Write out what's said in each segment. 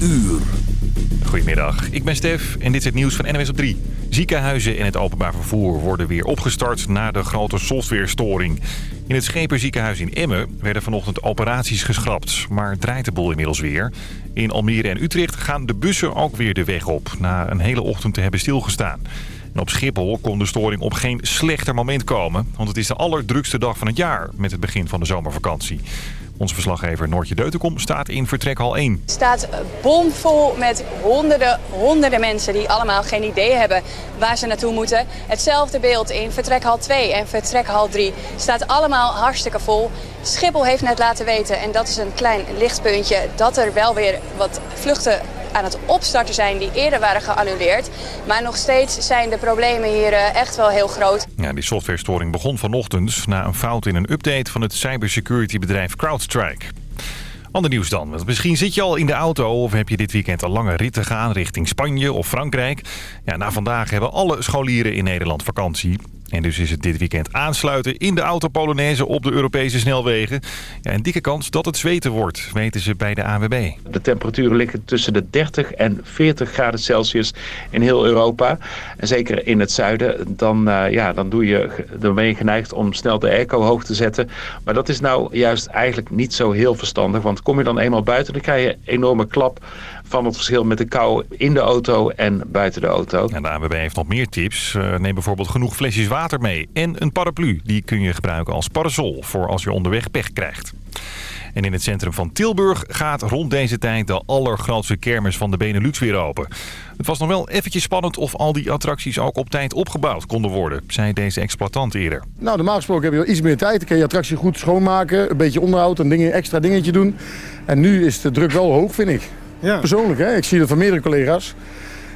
uur. Goedemiddag, ik ben Stef en dit is het nieuws van NWS op 3. Ziekenhuizen en het openbaar vervoer worden weer opgestart na de grote softwarestoring. In het Scheperziekenhuis in Emmen werden vanochtend operaties geschrapt, maar draait de boel inmiddels weer. In Almere en Utrecht gaan de bussen ook weer de weg op, na een hele ochtend te hebben stilgestaan. En op Schiphol kon de storing op geen slechter moment komen, want het is de allerdrukste dag van het jaar met het begin van de zomervakantie. Onze verslaggever Noortje Deutenkom staat in vertrekhal 1. Het staat bomvol met honderden, honderden mensen die allemaal geen idee hebben waar ze naartoe moeten. Hetzelfde beeld in vertrekhal 2 en vertrekhal 3 staat allemaal hartstikke vol. Schiphol heeft net laten weten, en dat is een klein lichtpuntje, dat er wel weer wat vluchten aan het opstarten zijn die eerder waren geannuleerd. Maar nog steeds zijn de problemen hier eh, echt wel heel groot. Ja, die softwarestoring begon vanochtend na een fout in een update van het cybersecurity bedrijf CrowdStrike. Ander nieuws dan. Want misschien zit je al in de auto of heb je dit weekend een lange rit te gaan richting Spanje of Frankrijk. Ja, na vandaag hebben alle scholieren in Nederland vakantie. En dus is het dit weekend aansluiten in de autopolonaise op de Europese snelwegen. Ja, een dikke kans dat het zweten wordt, weten ze bij de AWB. De temperaturen liggen tussen de 30 en 40 graden Celsius in heel Europa. En zeker in het zuiden, dan, uh, ja, dan, doe je, dan ben geneigd om snel de airco hoog te zetten. Maar dat is nou juist eigenlijk niet zo heel verstandig. Want kom je dan eenmaal buiten, dan krijg je een enorme klap van het verschil met de kou in de auto en buiten de auto. En de ANWB heeft nog meer tips. Uh, neem bijvoorbeeld genoeg flesjes water mee en een paraplu. Die kun je gebruiken als parasol voor als je onderweg pech krijgt. En in het centrum van Tilburg gaat rond deze tijd de allergrootste kermis van de Benelux weer open. Het was nog wel eventjes spannend of al die attracties ook op tijd opgebouwd konden worden, zei deze exploitant eerder. Nou, normaal gesproken heb je wel iets meer tijd. Dan kun je attractie goed schoonmaken, een beetje onderhoud, een ding, extra dingetje doen. En nu is de druk wel hoog, vind ik. Ja. Persoonlijk, hè? ik zie dat van meerdere collega's.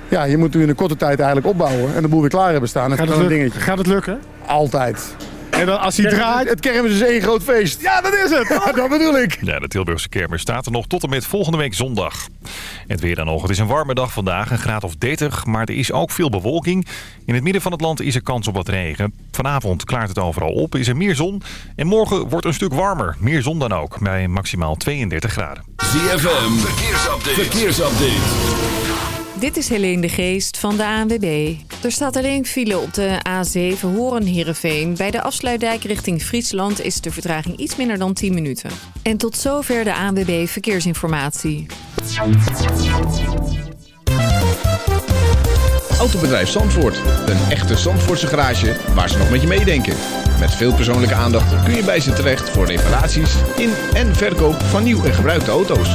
Ja, je moet nu in een korte tijd eigenlijk opbouwen en de boel weer klaar hebben staan. Gaat het, een dingetje. Gaat het lukken? Altijd. En dan als hij draait... Het kermis is één groot feest. Ja, dat is het. Ja, dat bedoel ik. Ja, de Tilburgse kermis staat er nog tot en met volgende week zondag. Het weer dan nog. Het is een warme dag vandaag, een graad of 30. Maar er is ook veel bewolking. In het midden van het land is er kans op wat regen. Vanavond klaart het overal op, is er meer zon. En morgen wordt een stuk warmer. Meer zon dan ook, bij maximaal 32 graden. ZFM, verkeersupdate. verkeersupdate. Dit is Helene de Geest van de ANWB. Er staat alleen file op de A7 Horen-Herenveen. Bij de afsluitdijk richting Friesland is de vertraging iets minder dan 10 minuten. En tot zover de ANWB Verkeersinformatie. Autobedrijf Zandvoort. Een echte Zandvoortse garage waar ze nog met je meedenken. Met veel persoonlijke aandacht kun je bij ze terecht voor reparaties in en verkoop van nieuw en gebruikte auto's.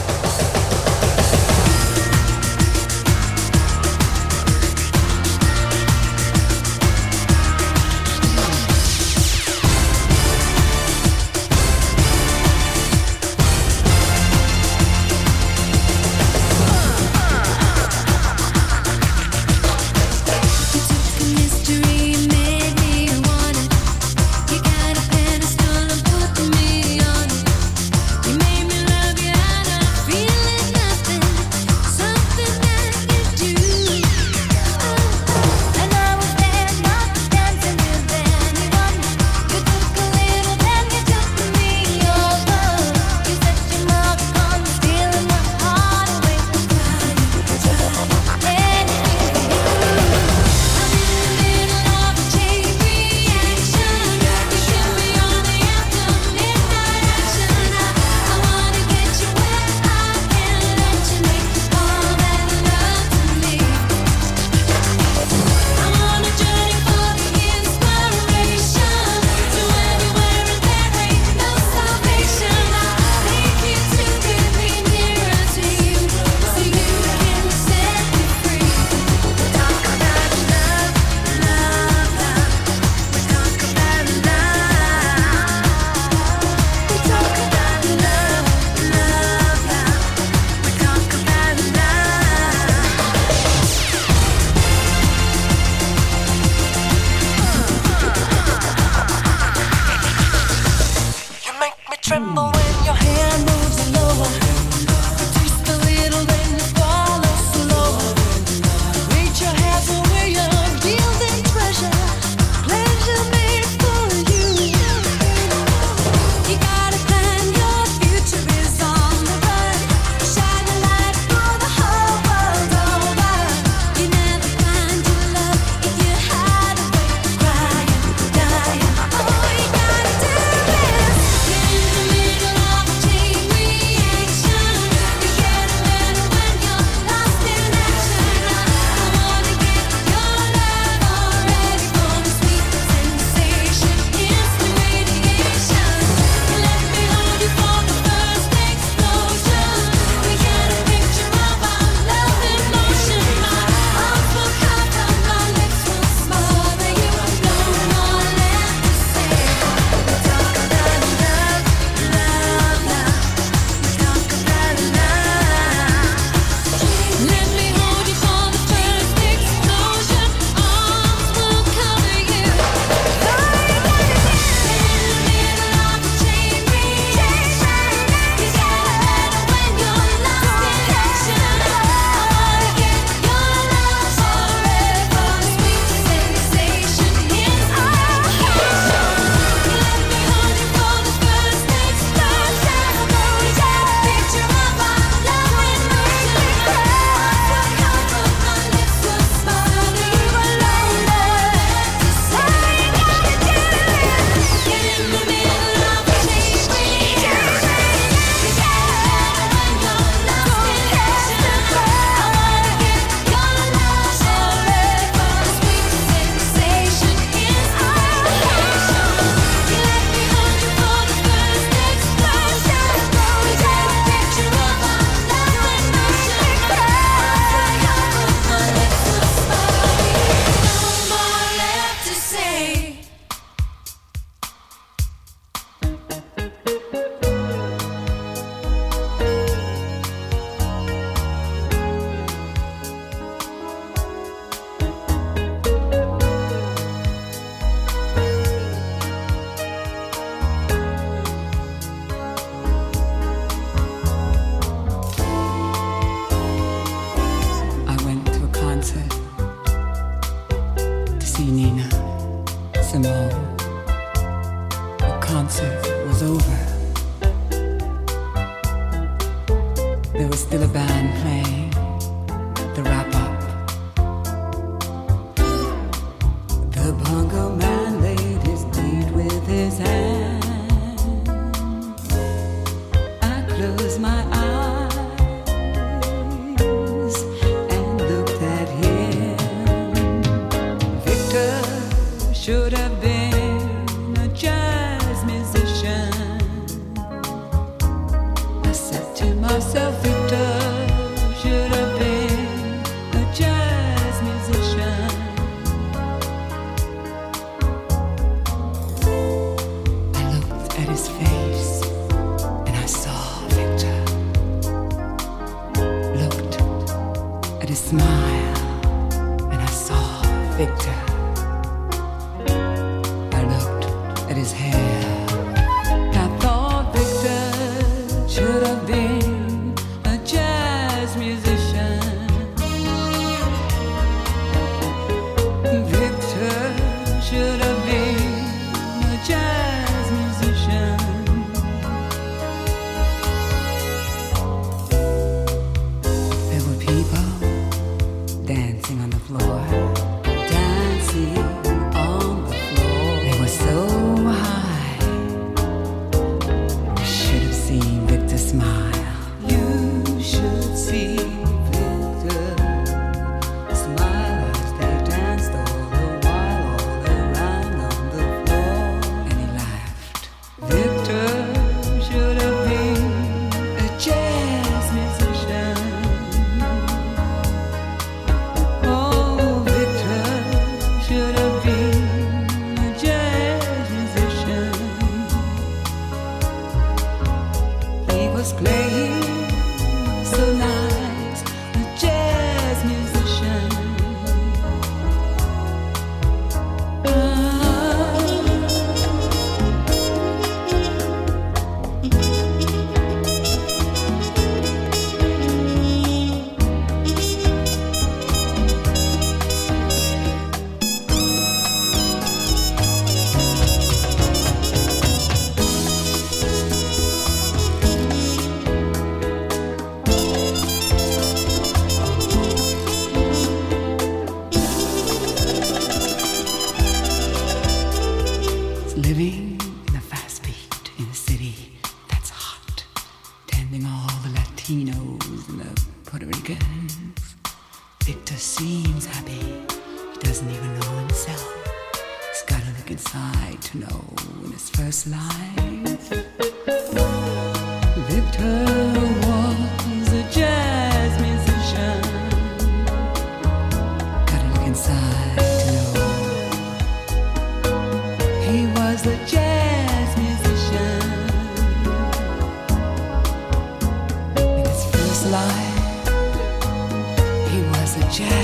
suggest.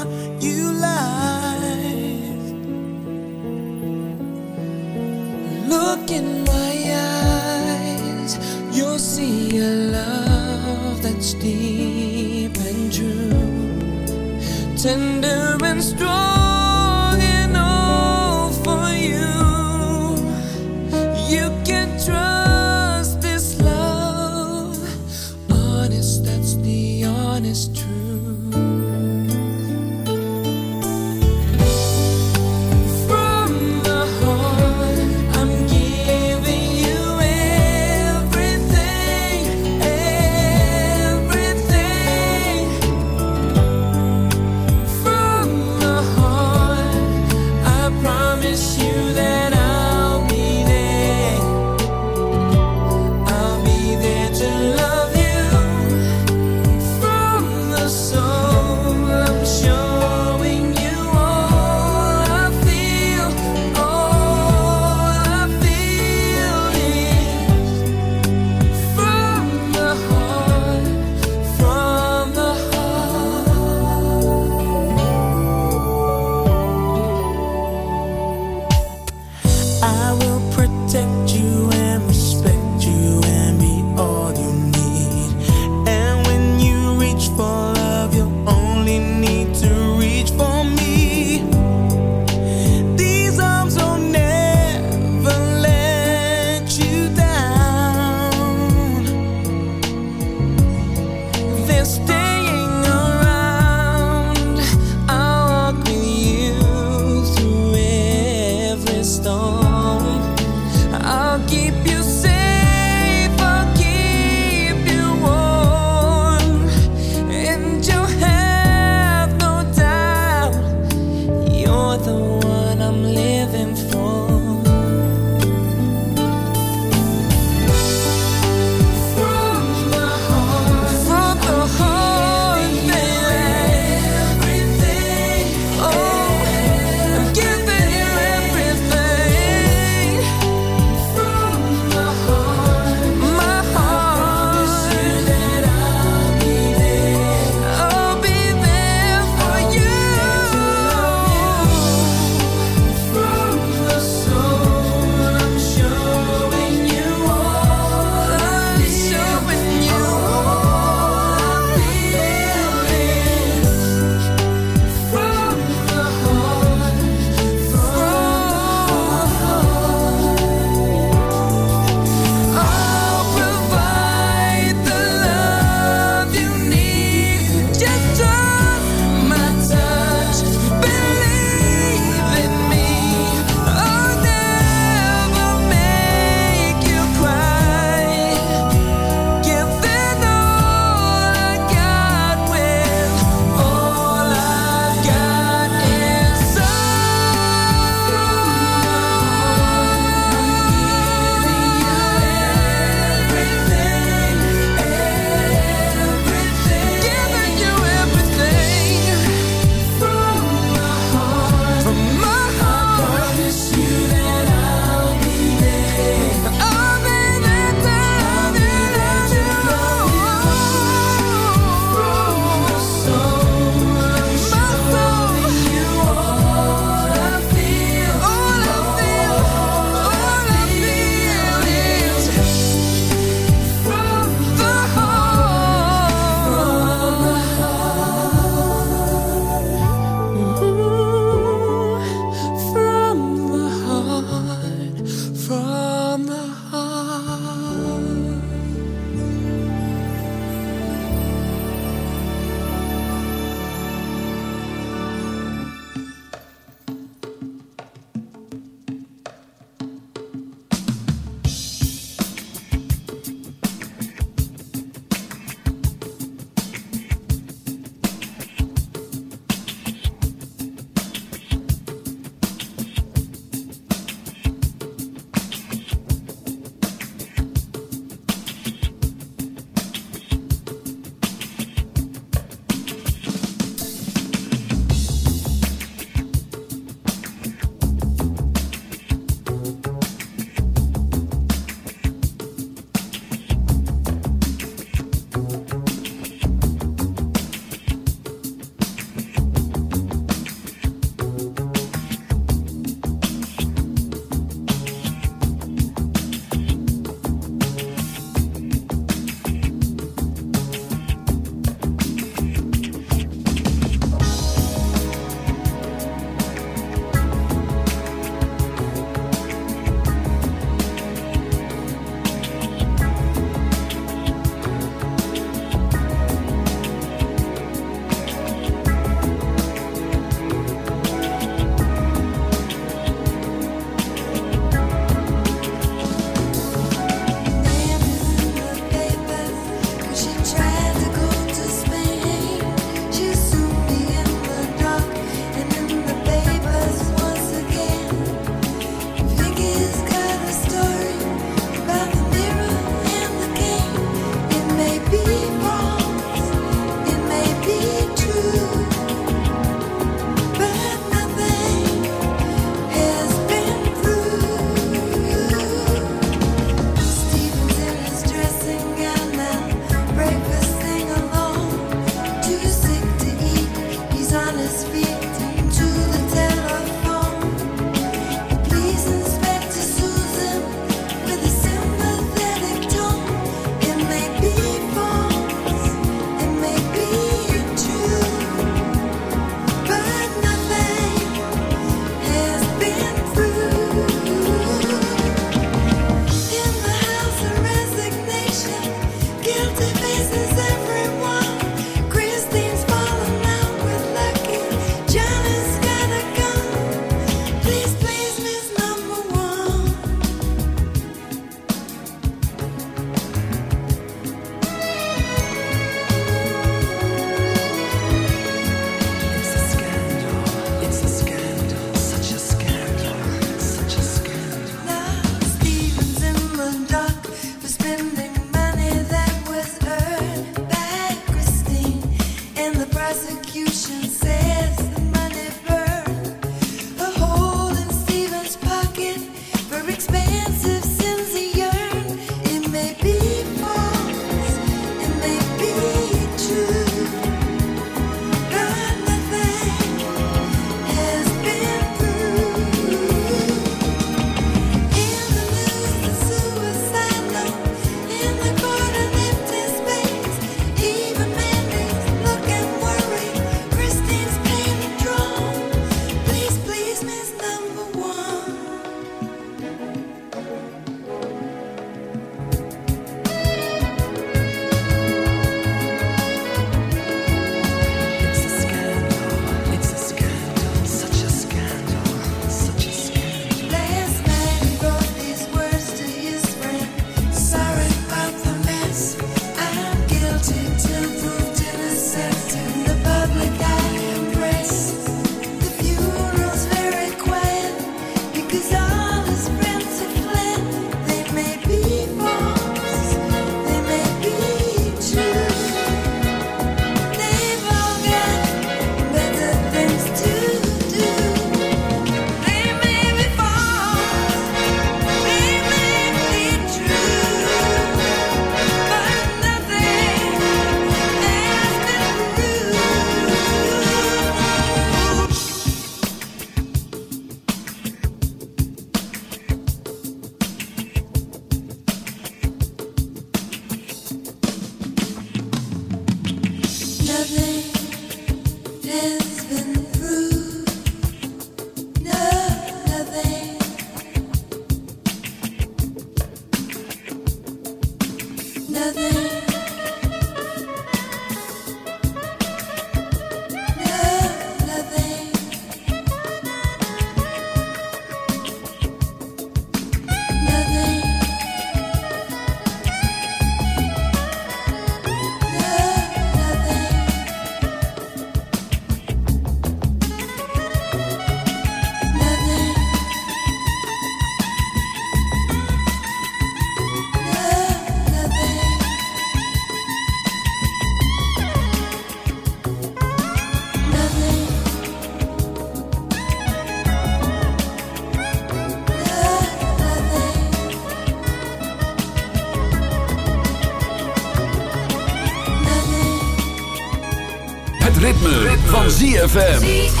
van ZFM.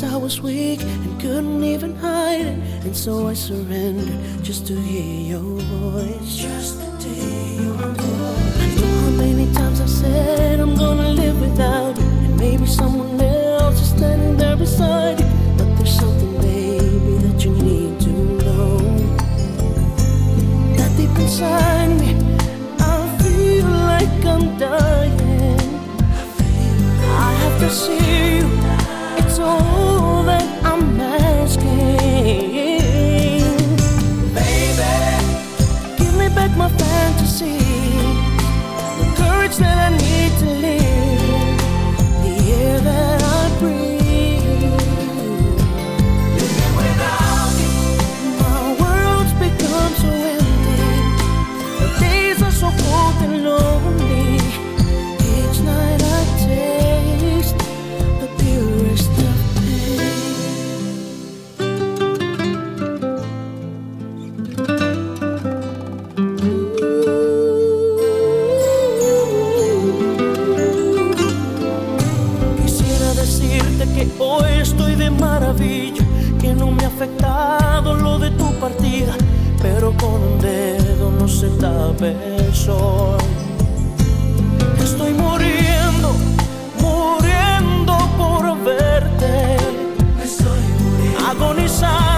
I was weak and couldn't even hide it. And so I surrendered just to hear your voice. Just to hear your voice. I know how many times said I'm gonna live without you, and maybe someone else is standing there beside you. But there's something, baby, that you need to know. That deep inside me, I feel like I'm dying. I have to see. Estoy muriendo, muriendo por verte. Me estoy muriendo. Agonizando.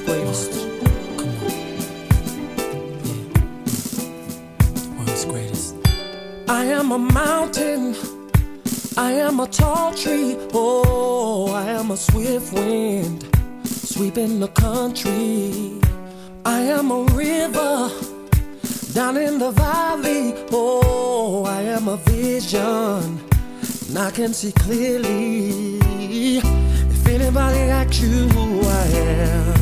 Greatest. Come on. Yeah. World's greatest. I am a mountain. I am a tall tree. Oh, I am a swift wind sweeping the country. I am a river down in the valley. Oh, I am a vision. And I can see clearly. If anybody asks you who I am,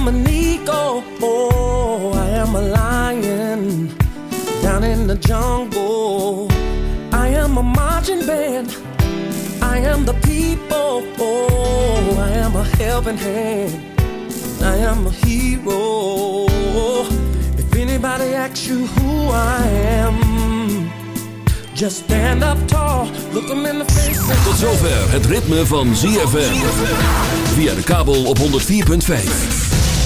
Am an eagle. Oh, I am a lion down in the jungle. I am a marching band. I am the people. Oh, I am a helping hand. I am a hero. If anybody asks you who I am, just stand up tall, look them in the face. and Tot zover het ritme van ZFM. Via de kabel op 104.5.